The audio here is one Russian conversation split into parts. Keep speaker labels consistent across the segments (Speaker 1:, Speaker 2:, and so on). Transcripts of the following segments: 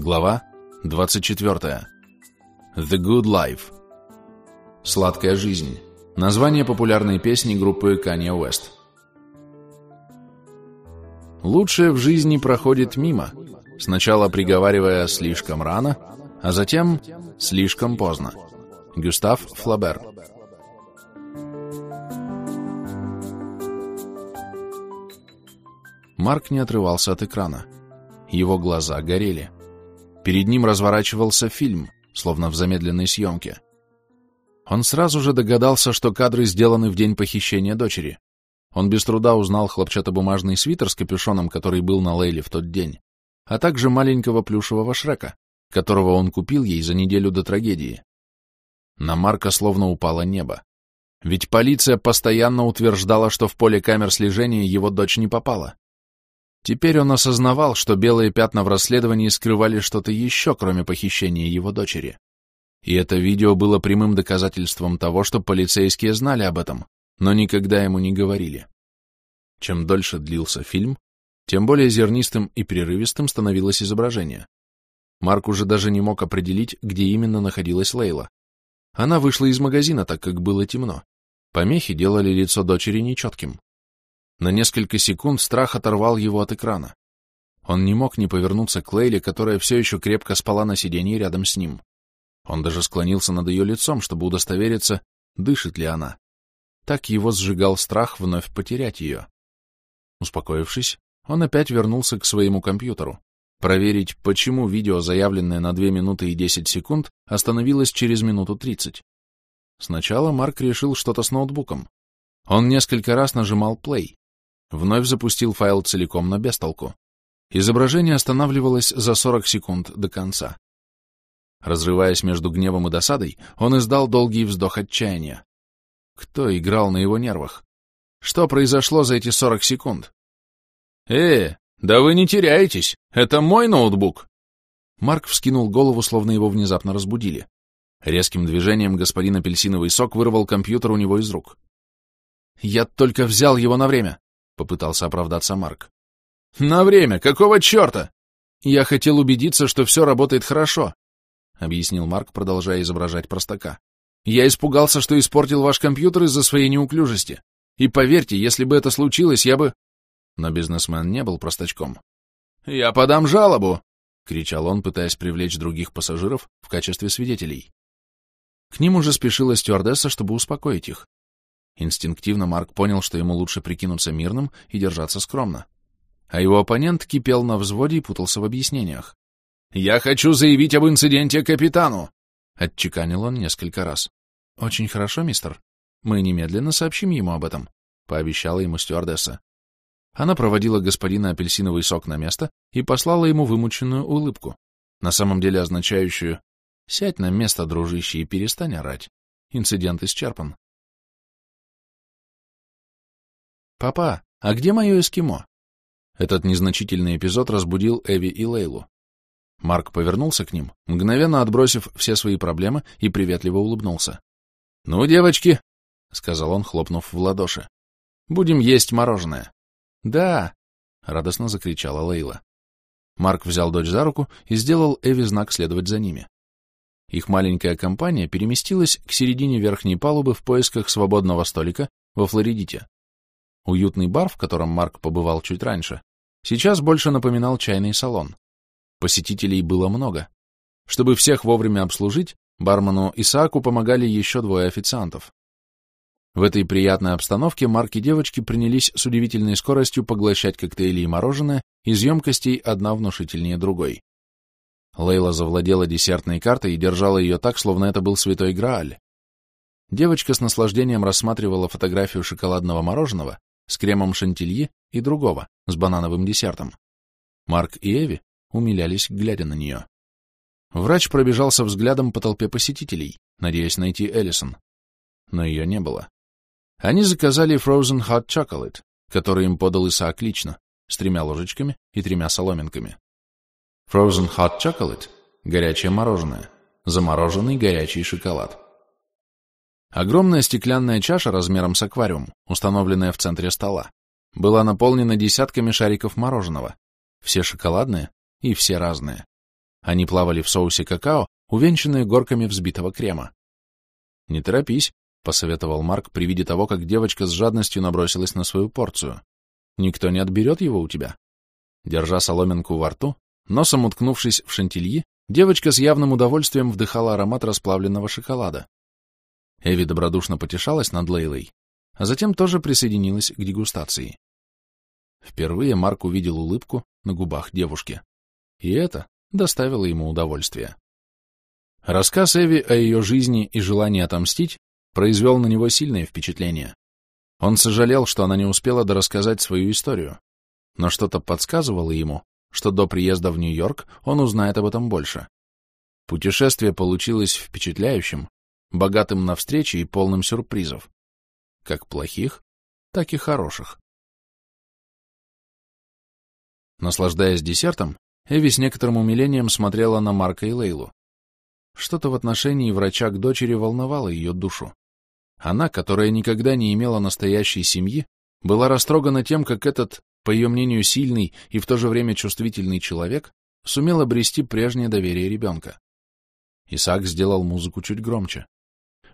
Speaker 1: Глава 24. The Good Life. Сладкая жизнь. Название популярной песни группы Kanye West. Лучшее в жизни проходит мимо, сначала приговаривая слишком рано, а затем слишком поздно. Гюстав Флабер. Марк не отрывался от экрана. Его глаза горели. Перед ним разворачивался фильм, словно в замедленной съемке. Он сразу же догадался, что кадры сделаны в день похищения дочери. Он без труда узнал хлопчатобумажный свитер с капюшоном, который был на Лейле в тот день, а также маленького плюшевого Шрека, которого он купил ей за неделю до трагедии. На Марка словно упало небо. Ведь полиция постоянно утверждала, что в поле камер слежения его дочь не попала. Теперь он осознавал, что белые пятна в расследовании скрывали что-то еще, кроме похищения его дочери. И это видео было прямым доказательством того, что полицейские знали об этом, но никогда ему не говорили. Чем дольше длился фильм, тем более зернистым и прерывистым становилось изображение. Марк уже даже не мог определить, где именно находилась Лейла. Она вышла из магазина, так как было темно. Помехи делали лицо дочери нечетким. На несколько секунд страх оторвал его от экрана. Он не мог не повернуться к Лейле, которая все еще крепко спала на сиденье рядом с ним. Он даже склонился над ее лицом, чтобы удостовериться, дышит ли она. Так его сжигал страх вновь потерять ее. Успокоившись, он опять вернулся к своему компьютеру. Проверить, почему видео, заявленное на 2 минуты и 10 секунд, остановилось через минуту 30. Сначала Марк решил что-то с ноутбуком. Он несколько раз нажимал play, Вновь запустил файл целиком, но без толку. Изображение останавливалось за 40 секунд до конца. Разрываясь между гневом и досадой, он издал долгий вздох отчаяния. Кто играл на его нервах? Что произошло за эти 40 секунд? «Э, да вы не теряетесь! Это мой ноутбук!» Марк вскинул голову, словно его внезапно разбудили. Резким движением господин апельсиновый сок вырвал компьютер у него из рук. «Я только взял его на время. Попытался оправдаться Марк. «На время! Какого черта?» «Я хотел убедиться, что все работает хорошо», — объяснил Марк, продолжая изображать простака. «Я испугался, что испортил ваш компьютер из-за своей неуклюжести. И поверьте, если бы это случилось, я бы...» Но бизнесмен не был простачком. «Я подам жалобу!» — кричал он, пытаясь привлечь других пассажиров в качестве свидетелей. К ним уже спешила стюардесса, чтобы успокоить их. Инстинктивно Марк понял, что ему лучше прикинуться мирным и держаться скромно. А его оппонент кипел на взводе и путался в объяснениях. «Я хочу заявить об инциденте капитану!» — отчеканил он несколько раз. «Очень хорошо, мистер. Мы немедленно сообщим ему об этом», — пообещала ему стюардесса. Она проводила господина апельсиновый сок на место и послала ему вымученную улыбку, на самом деле означающую «Сядь на место, дружище, и перестань орать. Инцидент исчерпан». «Папа, а где мое эскимо?» Этот незначительный эпизод разбудил Эви и Лейлу. Марк повернулся к ним, мгновенно отбросив все свои проблемы, и приветливо улыбнулся. «Ну, девочки», — сказал он, хлопнув в ладоши, — «будем есть мороженое». «Да», — радостно закричала Лейла. Марк взял дочь за руку и сделал Эви знак следовать за ними. Их маленькая компания переместилась к середине верхней палубы в поисках свободного столика во Флоридите. Уютный бар, в котором Марк побывал чуть раньше, сейчас больше напоминал чайный салон. Посетителей было много. Чтобы всех вовремя обслужить, бармену Исааку помогали еще двое официантов. В этой приятной обстановке Марк и девочки принялись с удивительной скоростью поглощать коктейли и мороженое из емкостей одна внушительнее другой. Лейла завладела десертной картой и держала ее так, словно это был святой Грааль. Девочка с наслаждением рассматривала фотографию шоколадного мороженого, с кремом шантильи и другого, с банановым десертом. Марк и Эви умилялись, глядя на нее. Врач пробежался взглядом по толпе посетителей, надеясь найти Эллисон. Но ее не было. Они заказали Frozen Hot Chocolate, который им подал Исаак лично, с тремя ложечками и тремя соломинками. Frozen Hot Chocolate — горячее мороженое, замороженный горячий шоколад. Огромная стеклянная чаша размером с аквариум, установленная в центре стола, была наполнена десятками шариков мороженого, все шоколадные и все разные. Они плавали в соусе какао, увенчанные горками взбитого крема. «Не торопись», — посоветовал Марк при виде того, как девочка с жадностью набросилась на свою порцию. «Никто не отберет его у тебя». Держа соломинку во рту, носом уткнувшись в шантильи, девочка с явным удовольствием вдыхала аромат расплавленного шоколада. Эви добродушно потешалась над Лейлой, а затем тоже присоединилась к дегустации. Впервые Марк увидел улыбку на губах девушки. И это доставило ему удовольствие. Рассказ Эви о ее жизни и желании отомстить произвел на него сильное впечатление. Он сожалел, что она не успела дорассказать свою историю, но что-то подсказывало ему, что до приезда в Нью-Йорк он узнает об этом больше. Путешествие получилось впечатляющим, богатым на встречи и полным сюрпризов, как плохих, так и хороших. Наслаждаясь десертом, Эви с некоторым умилением смотрела на Марка и Лейлу. Что-то в отношении врача к дочери волновало ее душу. Она, которая никогда не имела настоящей семьи, была растрогана тем, как этот, по ее мнению, сильный и в то же время чувствительный человек сумел обрести прежнее доверие ребенка. Исаак сделал музыку чуть громче.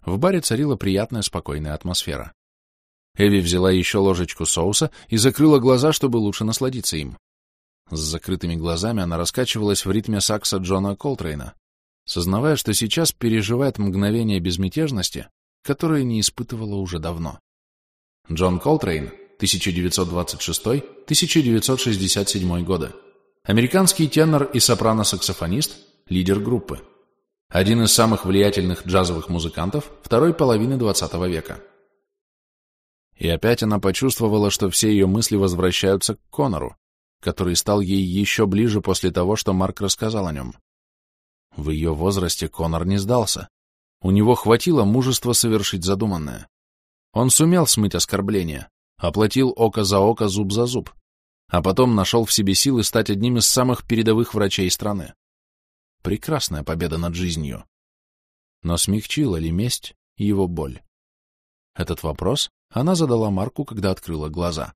Speaker 1: В баре царила приятная спокойная атмосфера. Эви взяла еще ложечку соуса и закрыла глаза, чтобы лучше насладиться им. С закрытыми глазами она раскачивалась в ритме сакса Джона Колтрейна, сознавая, что сейчас переживает мгновение безмятежности, которое не испытывала уже давно. Джон Колтрейн, 1926-1967 годы. Американский тенор и сопрано-саксофонист, лидер группы. Один из самых влиятельных джазовых музыкантов второй половины XX века. И опять она почувствовала, что все ее мысли возвращаются к Конору, который стал ей еще ближе после того, что Марк рассказал о нем. В ее возрасте Конор не сдался. У него хватило мужества совершить задуманное. Он сумел смыть оскорбление, оплатил око за око, зуб за зуб, а потом нашел в себе силы стать одним из самых передовых врачей страны. Прекрасная победа над жизнью. Но смягчила ли месть его боль? Этот вопрос она задала Марку, когда открыла глаза.